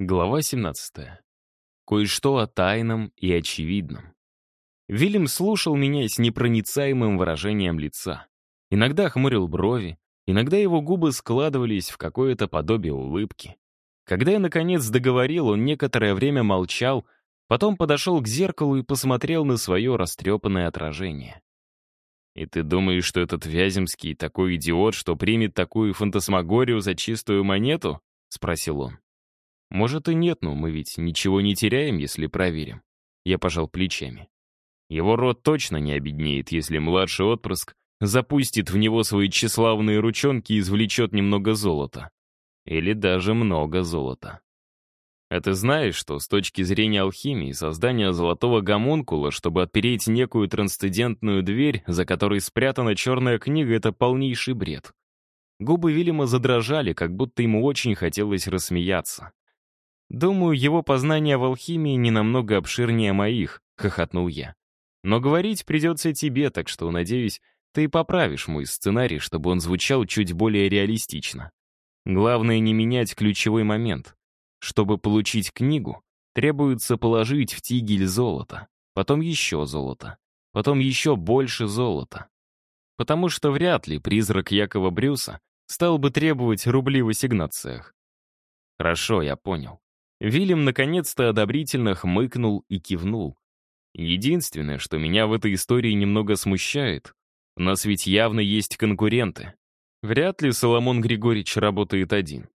Глава 17. Кое-что о тайном и очевидном. Вильям слушал меня с непроницаемым выражением лица. Иногда хмурил брови, иногда его губы складывались в какое-то подобие улыбки. Когда я, наконец, договорил, он некоторое время молчал, потом подошел к зеркалу и посмотрел на свое растрепанное отражение. «И ты думаешь, что этот Вяземский такой идиот, что примет такую фантасмагорию за чистую монету?» — спросил он. Может и нет, но мы ведь ничего не теряем, если проверим. Я пожал плечами. Его род точно не обеднеет, если младший отпрыск запустит в него свои тщеславные ручонки и извлечет немного золота. Или даже много золота. А ты знаешь, что с точки зрения алхимии создание золотого гомункула, чтобы отпереть некую трансцендентную дверь, за которой спрятана черная книга, это полнейший бред. Губы Вильяма задрожали, как будто ему очень хотелось рассмеяться. «Думаю, его познания в алхимии не намного обширнее моих», — хохотнул я. «Но говорить придется тебе, так что, надеюсь, ты поправишь мой сценарий, чтобы он звучал чуть более реалистично. Главное не менять ключевой момент. Чтобы получить книгу, требуется положить в тигель золото, потом еще золото, потом еще больше золота. Потому что вряд ли призрак Якова Брюса стал бы требовать рубли в ассигнациях. Хорошо, я понял. Вильям наконец-то одобрительно хмыкнул и кивнул. Единственное, что меня в этой истории немного смущает, у нас ведь явно есть конкуренты. Вряд ли Соломон Григорьевич работает один.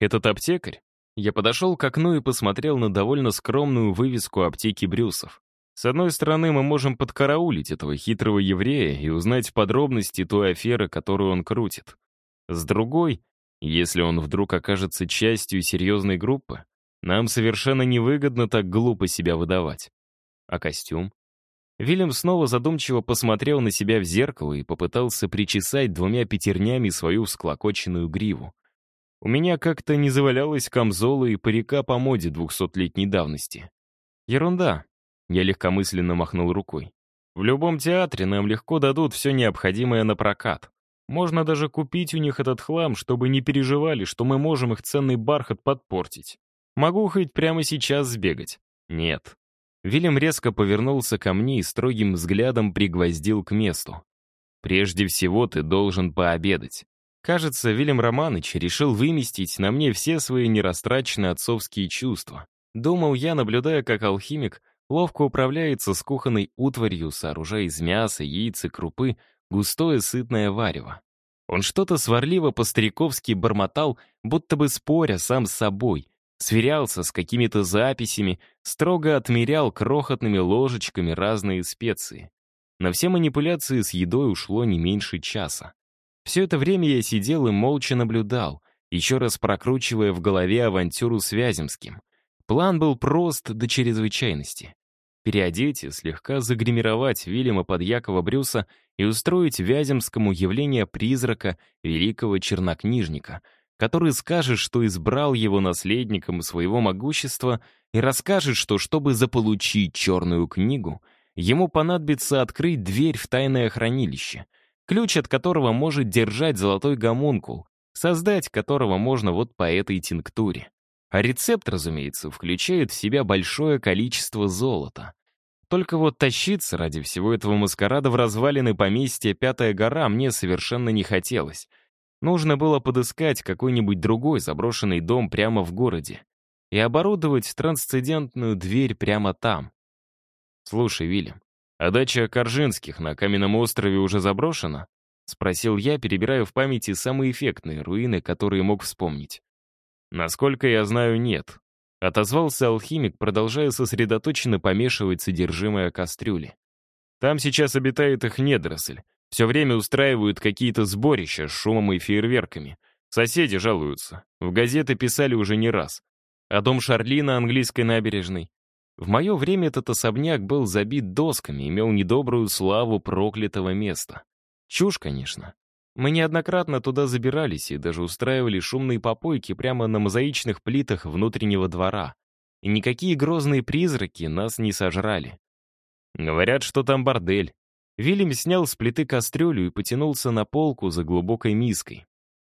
Этот аптекарь? Я подошел к окну и посмотрел на довольно скромную вывеску аптеки Брюсов. С одной стороны, мы можем подкараулить этого хитрого еврея и узнать подробности той аферы, которую он крутит. С другой, если он вдруг окажется частью серьезной группы, нам совершенно невыгодно так глупо себя выдавать. А костюм? Вильям снова задумчиво посмотрел на себя в зеркало и попытался причесать двумя пятернями свою всклокоченную гриву. У меня как-то не завалялась камзола и парика по моде двухсотлетней давности. Ерунда. Я легкомысленно махнул рукой. В любом театре нам легко дадут все необходимое на прокат. Можно даже купить у них этот хлам, чтобы не переживали, что мы можем их ценный бархат подпортить. Могу хоть прямо сейчас сбегать. Нет. Вильям резко повернулся ко мне и строгим взглядом пригвоздил к месту. Прежде всего ты должен пообедать. Кажется, Вильям Романович решил выместить на мне все свои нерастраченные отцовские чувства. Думал я, наблюдая, как алхимик ловко управляется с кухонной утварью, сооружая из мяса, яиц и крупы густое сытное варево. Он что-то сварливо по-стариковски бормотал, будто бы споря сам с собой, сверялся с какими-то записями, строго отмерял крохотными ложечками разные специи. На все манипуляции с едой ушло не меньше часа. Все это время я сидел и молча наблюдал, еще раз прокручивая в голове авантюру с Вяземским. План был прост до чрезвычайности. Переодеть и слегка загримировать Вильяма под Якова Брюса и устроить Вяземскому явление призрака великого чернокнижника — который скажет, что избрал его наследником своего могущества и расскажет, что чтобы заполучить черную книгу, ему понадобится открыть дверь в тайное хранилище, ключ от которого может держать золотой гомункул, создать которого можно вот по этой тинктуре. А рецепт, разумеется, включает в себя большое количество золота. Только вот тащиться ради всего этого маскарада в развалины поместья Пятая гора мне совершенно не хотелось — Нужно было подыскать какой-нибудь другой заброшенный дом прямо в городе и оборудовать трансцендентную дверь прямо там. «Слушай, Вильям, а дача Коржинских на Каменном острове уже заброшена?» — спросил я, перебирая в памяти самые эффектные руины, которые мог вспомнить. «Насколько я знаю, нет», — отозвался алхимик, продолжая сосредоточенно помешивать содержимое кастрюли. «Там сейчас обитает их недоросль, все время устраивают какие-то сборища с шумом и фейерверками. Соседи жалуются. В газеты писали уже не раз. А дом Шарли на английской набережной. В мое время этот особняк был забит досками, имел недобрую славу проклятого места. Чушь, конечно. Мы неоднократно туда забирались и даже устраивали шумные попойки прямо на мозаичных плитах внутреннего двора. И никакие грозные призраки нас не сожрали. Говорят, что там бордель. Вильям снял с плиты кастрюлю и потянулся на полку за глубокой миской.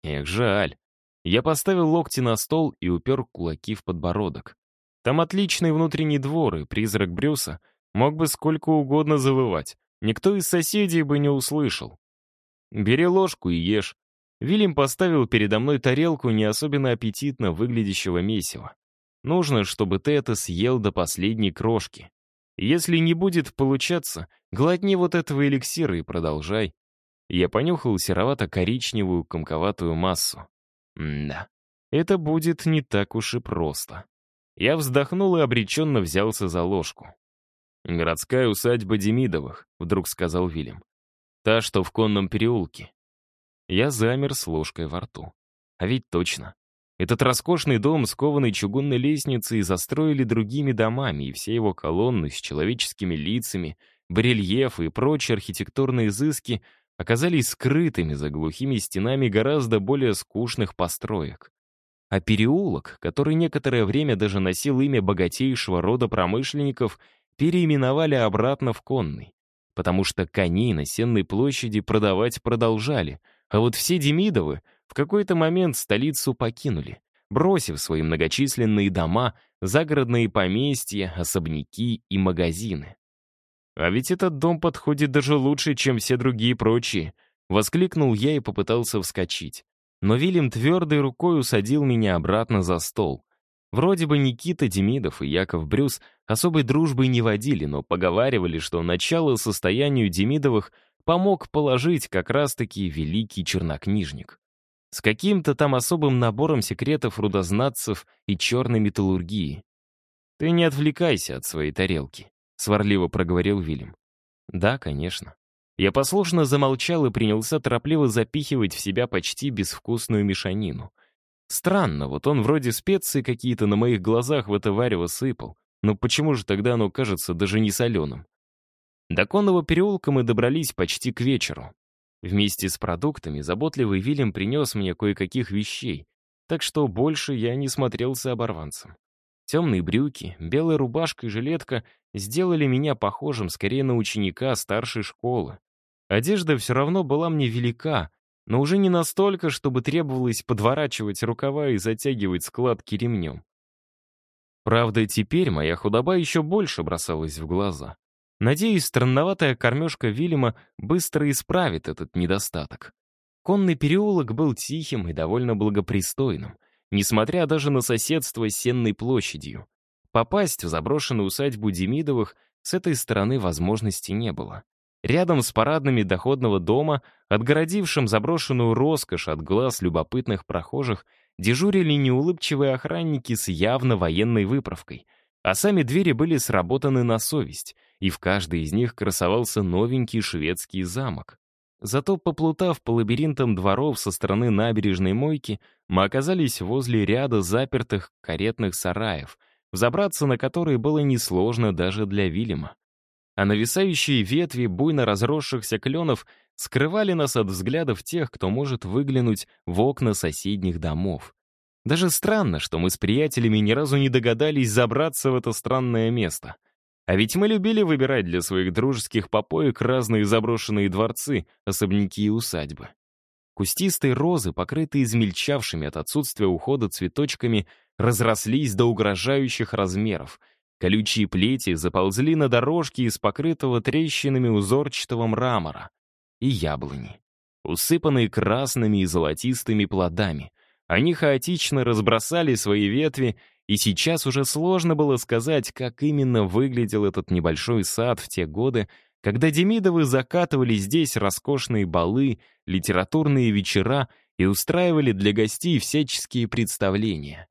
Эх, жаль. Я поставил локти на стол и упер кулаки в подбородок. Там отличный внутренний двор, и призрак Брюса мог бы сколько угодно завывать. Никто из соседей бы не услышал. «Бери ложку и ешь». Вильям поставил передо мной тарелку не особенно аппетитно выглядящего месива. Нужно, чтобы ты это съел до последней крошки. Если не будет получаться, глотни вот этого эликсира и продолжай. Я понюхал серовато-коричневую комковатую массу. М да, это будет не так уж и просто. Я вздохнул и обреченно взялся за ложку. «Городская усадьба Демидовых», — вдруг сказал Вильям. «Та, что в конном переулке». Я замер с ложкой во рту. А ведь точно. Этот роскошный дом с кованой чугунной лестницей застроили другими домами, и все его колонны с человеческими лицами, барельефы и прочие архитектурные изыски оказались скрытыми за глухими стенами гораздо более скучных построек. А переулок, который некоторое время даже носил имя богатейшего рода промышленников, переименовали обратно в конный, потому что коней на Сенной площади продавать продолжали, а вот все Демидовы в какой-то момент столицу покинули, бросив свои многочисленные дома, загородные поместья, особняки и магазины. «А ведь этот дом подходит даже лучше, чем все другие прочие», — воскликнул я и попытался вскочить. Но Вильям твердой рукой усадил меня обратно за стол. Вроде бы Никита Демидов и Яков Брюс особой дружбой не водили, но поговаривали, что начало состоянию Демидовых помог положить как раз-таки великий чернокнижник. С каким-то там особым набором секретов рудознатцев и черной металлургии. «Ты не отвлекайся от своей тарелки», — сварливо проговорил Вильям. «Да, конечно». Я послушно замолчал и принялся торопливо запихивать в себя почти безвкусную мешанину. Странно, вот он вроде специи какие-то на моих глазах в это варево сыпал. Но почему же тогда оно кажется даже не соленым? До конного переулка мы добрались почти к вечеру. Вместе с продуктами заботливый Вильям принес мне кое-каких вещей, так что больше я не смотрелся оборванцем. Темные брюки, белая рубашка и жилетка сделали меня похожим скорее на ученика старшей школы. Одежда все равно была мне велика, но уже не настолько, чтобы требовалось подворачивать рукава и затягивать складки ремнем. Правда, теперь моя худоба еще больше бросалась в глаза. Надеюсь, странноватая кормежка Вильяма быстро исправит этот недостаток. Конный переулок был тихим и довольно благопристойным несмотря даже на соседство с Сенной площадью. Попасть в заброшенную усадьбу Демидовых с этой стороны возможности не было. Рядом с парадными доходного дома, отгородившим заброшенную роскошь от глаз любопытных прохожих, дежурили неулыбчивые охранники с явно военной выправкой, а сами двери были сработаны на совесть, и в каждой из них красовался новенький шведский замок. Зато, поплутав по лабиринтам дворов со стороны набережной мойки, мы оказались возле ряда запертых каретных сараев, взобраться на которые было несложно даже для Вильяма. А нависающие ветви буйно разросшихся кленов скрывали нас от взглядов тех, кто может выглянуть в окна соседних домов. Даже странно, что мы с приятелями ни разу не догадались забраться в это странное место — а ведь мы любили выбирать для своих дружеских попоек разные заброшенные дворцы, особняки и усадьбы. Кустистые розы, покрытые измельчавшими от отсутствия ухода цветочками, разрослись до угрожающих размеров. Колючие плети заползли на дорожки из покрытого трещинами узорчатого мрамора. И яблони, усыпанные красными и золотистыми плодами. Они хаотично разбросали свои ветви и сейчас уже сложно было сказать, как именно выглядел этот небольшой сад в те годы, когда Демидовы закатывали здесь роскошные балы, литературные вечера и устраивали для гостей всяческие представления.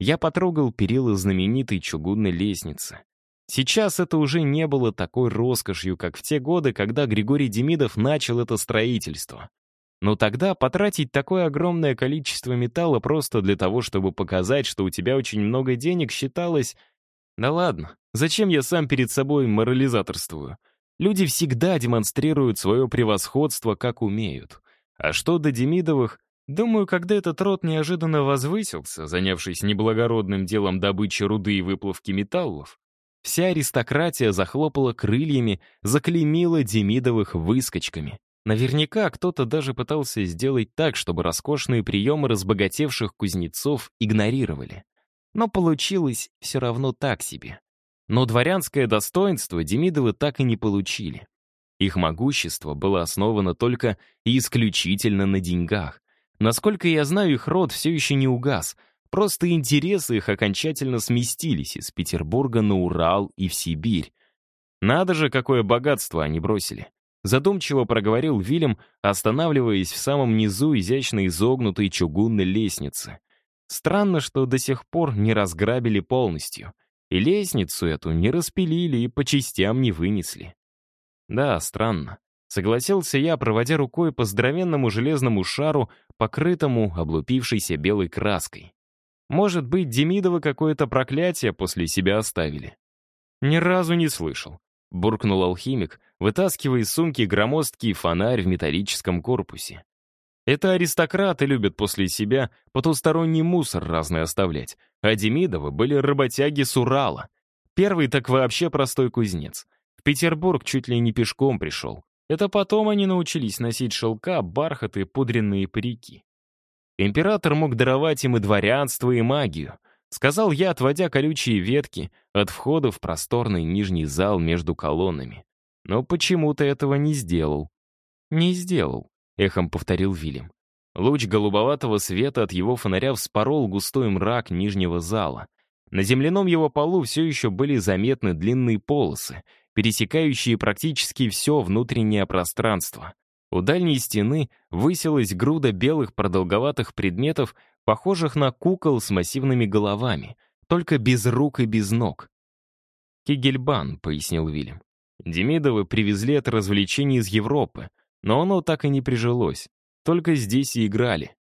Я потрогал перила знаменитой чугунной лестницы. Сейчас это уже не было такой роскошью, как в те годы, когда Григорий Демидов начал это строительство. Но тогда потратить такое огромное количество металла просто для того, чтобы показать, что у тебя очень много денег, считалось... Да ладно, зачем я сам перед собой морализаторствую? Люди всегда демонстрируют свое превосходство, как умеют. А что до Демидовых, думаю, когда этот род неожиданно возвысился, занявшись неблагородным делом добычи руды и выплавки металлов, вся аристократия захлопала крыльями, заклеймила Демидовых выскочками. Наверняка кто-то даже пытался сделать так, чтобы роскошные приемы разбогатевших кузнецов игнорировали. Но получилось все равно так себе. Но дворянское достоинство Демидовы так и не получили. Их могущество было основано только и исключительно на деньгах. Насколько я знаю, их род все еще не угас, просто интересы их окончательно сместились из Петербурга на Урал и в Сибирь. Надо же, какое богатство они бросили. Задумчиво проговорил Вильям, останавливаясь в самом низу изящно изогнутой чугунной лестницы. Странно, что до сих пор не разграбили полностью. И лестницу эту не распилили и по частям не вынесли. Да, странно. Согласился я, проводя рукой по здоровенному железному шару, покрытому облупившейся белой краской. Может быть, Демидовы какое-то проклятие после себя оставили. Ни разу не слышал. Буркнул алхимик, вытаскивая из сумки громоздкий фонарь в металлическом корпусе. Это аристократы любят после себя потусторонний мусор разный оставлять, а Демидовы были работяги с Урала. Первый так вообще простой кузнец. В Петербург чуть ли не пешком пришел. Это потом они научились носить шелка, бархат и пудренные парики. Император мог даровать им и дворянство, и магию. Сказал я, отводя колючие ветки от входа в просторный нижний зал между колоннами. Но почему-то этого не сделал. «Не сделал», — эхом повторил Вильям. Луч голубоватого света от его фонаря вспорол густой мрак нижнего зала. На земляном его полу все еще были заметны длинные полосы, пересекающие практически все внутреннее пространство. У дальней стены высилась груда белых продолговатых предметов, похожих на кукол с массивными головами, только без рук и без ног. «Кигельбан», — пояснил Вильям. «Демидовы привезли это развлечение из Европы, но оно так и не прижилось, только здесь и играли.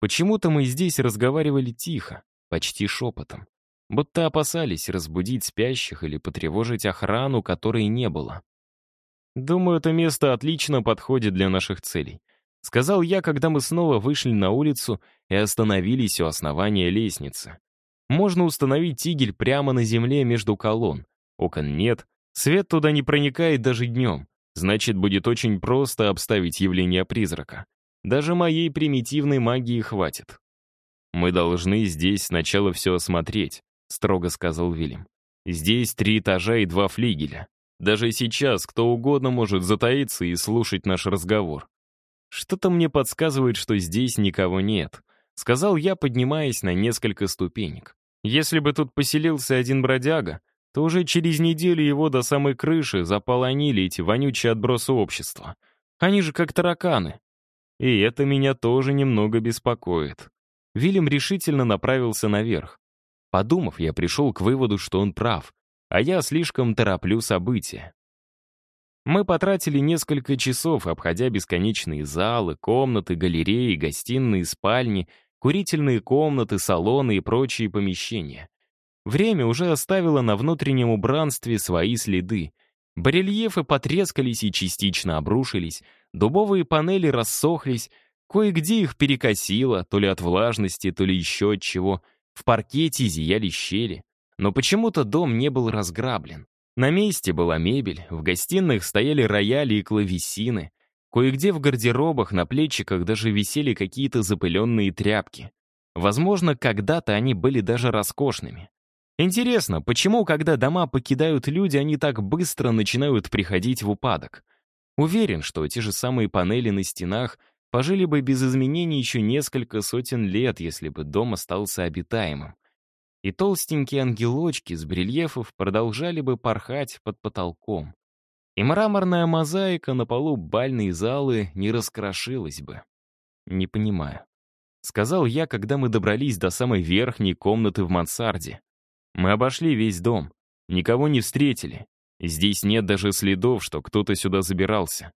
Почему-то мы здесь разговаривали тихо, почти шепотом, будто опасались разбудить спящих или потревожить охрану, которой не было. Думаю, это место отлично подходит для наших целей. Сказал я, когда мы снова вышли на улицу и остановились у основания лестницы. Можно установить тигель прямо на земле между колонн. Окон нет, свет туда не проникает даже днем. Значит, будет очень просто обставить явление призрака. Даже моей примитивной магии хватит. «Мы должны здесь сначала все осмотреть», — строго сказал Вильям. «Здесь три этажа и два флигеля. Даже сейчас кто угодно может затаиться и слушать наш разговор. Что-то мне подсказывает, что здесь никого нет. Сказал я, поднимаясь на несколько ступенек. Если бы тут поселился один бродяга, то уже через неделю его до самой крыши заполонили эти вонючие отбросы общества. Они же как тараканы. И это меня тоже немного беспокоит. Вильям решительно направился наверх. Подумав, я пришел к выводу, что он прав а я слишком тороплю события. Мы потратили несколько часов, обходя бесконечные залы, комнаты, галереи, гостиные, спальни, курительные комнаты, салоны и прочие помещения. Время уже оставило на внутреннем убранстве свои следы. Барельефы потрескались и частично обрушились, дубовые панели рассохлись, кое-где их перекосило, то ли от влажности, то ли еще от чего. В паркете зияли щели. Но почему-то дом не был разграблен. На месте была мебель, в гостиных стояли рояли и клавесины. Кое-где в гардеробах на плечиках даже висели какие-то запыленные тряпки. Возможно, когда-то они были даже роскошными. Интересно, почему, когда дома покидают люди, они так быстро начинают приходить в упадок? Уверен, что те же самые панели на стенах пожили бы без изменений еще несколько сотен лет, если бы дом остался обитаемым и толстенькие ангелочки с брельефов продолжали бы порхать под потолком. И мраморная мозаика на полу бальной залы не раскрошилась бы. Не понимаю. Сказал я, когда мы добрались до самой верхней комнаты в мансарде. Мы обошли весь дом, никого не встретили. Здесь нет даже следов, что кто-то сюда забирался.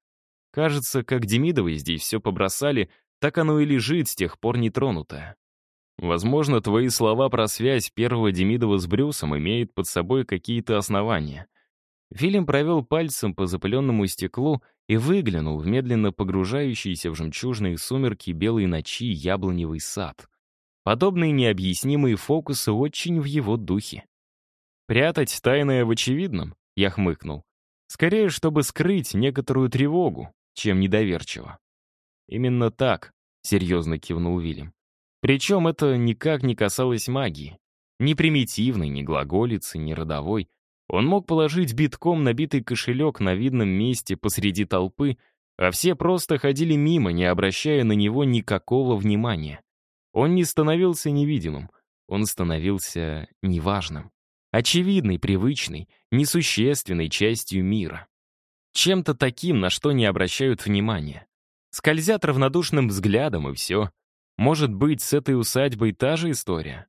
Кажется, как Демидовы здесь все побросали, так оно и лежит с тех пор нетронутое. Возможно, твои слова про связь первого Демидова с Брюсом имеют под собой какие-то основания. Филим провел пальцем по запыленному стеклу и выглянул в медленно погружающийся в жемчужные сумерки белой ночи яблоневый сад. Подобные необъяснимые фокусы очень в его духе. «Прятать тайное в очевидном?» — я хмыкнул. «Скорее, чтобы скрыть некоторую тревогу, чем недоверчиво. «Именно так», — серьезно кивнул Вильям. Причем это никак не касалось магии. Ни примитивной, ни глаголицы, ни родовой. Он мог положить битком набитый кошелек на видном месте посреди толпы, а все просто ходили мимо, не обращая на него никакого внимания. Он не становился невидимым, он становился неважным. Очевидной, привычной, несущественной частью мира. Чем-то таким, на что не обращают внимания. Скользят равнодушным взглядом, и все. Может быть, с этой усадьбой та же история?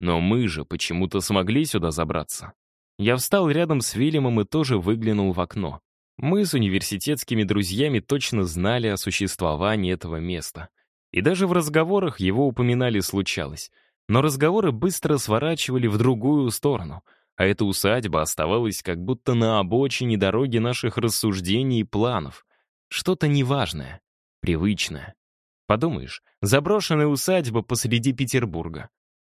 Но мы же почему-то смогли сюда забраться. Я встал рядом с Вильямом и тоже выглянул в окно. Мы с университетскими друзьями точно знали о существовании этого места. И даже в разговорах его упоминали случалось. Но разговоры быстро сворачивали в другую сторону, а эта усадьба оставалась как будто на обочине дороги наших рассуждений и планов. Что-то неважное, привычное. Подумаешь, заброшенная усадьба посреди Петербурга.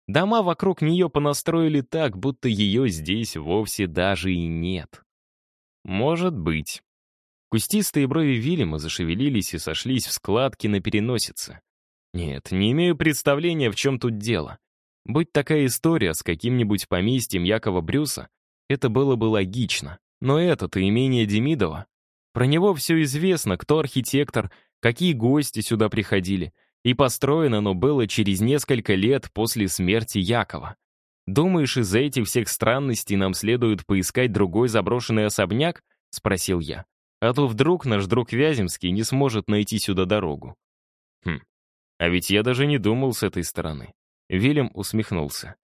Дома вокруг нее понастроили так, будто ее здесь вовсе даже и нет. Может быть. Кустистые брови Вильяма зашевелились и сошлись в складки на переносице. Нет, не имею представления, в чем тут дело. Будь такая история с каким-нибудь поместьем Якова Брюса, это было бы логично. Но это-то имение Демидова. Про него все известно, кто архитектор, какие гости сюда приходили. И построено оно было через несколько лет после смерти Якова. «Думаешь, из-за этих всех странностей нам следует поискать другой заброшенный особняк?» — спросил я. «А то вдруг наш друг Вяземский не сможет найти сюда дорогу». «Хм, а ведь я даже не думал с этой стороны». Вильям усмехнулся.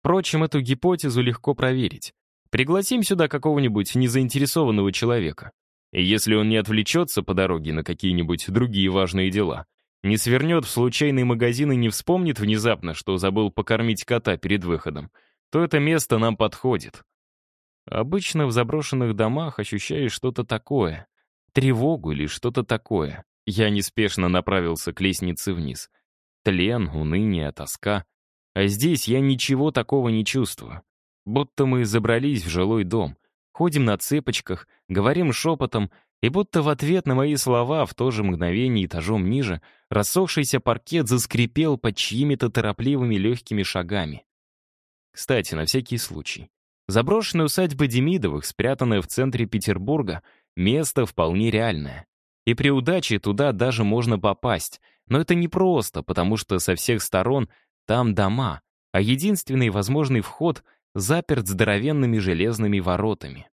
«Впрочем, эту гипотезу легко проверить. Пригласим сюда какого-нибудь незаинтересованного человека. И если он не отвлечется по дороге на какие-нибудь другие важные дела, не свернет в случайный магазин и не вспомнит внезапно, что забыл покормить кота перед выходом, то это место нам подходит. Обычно в заброшенных домах ощущаешь что-то такое. Тревогу или что-то такое. Я неспешно направился к лестнице вниз. Тлен, уныние, тоска. А здесь я ничего такого не чувствую. Будто мы забрались в жилой дом. Ходим на цепочках, говорим шепотом и будто в ответ на мои слова в то же мгновение этажом ниже рассохшийся паркет заскрипел под чьими-то торопливыми легкими шагами. Кстати, на всякий случай. Заброшенная усадьба Демидовых, спрятанная в центре Петербурга, место вполне реальное. И при удаче туда даже можно попасть. Но это не просто, потому что со всех сторон там дома, а единственный возможный вход заперт здоровенными железными воротами.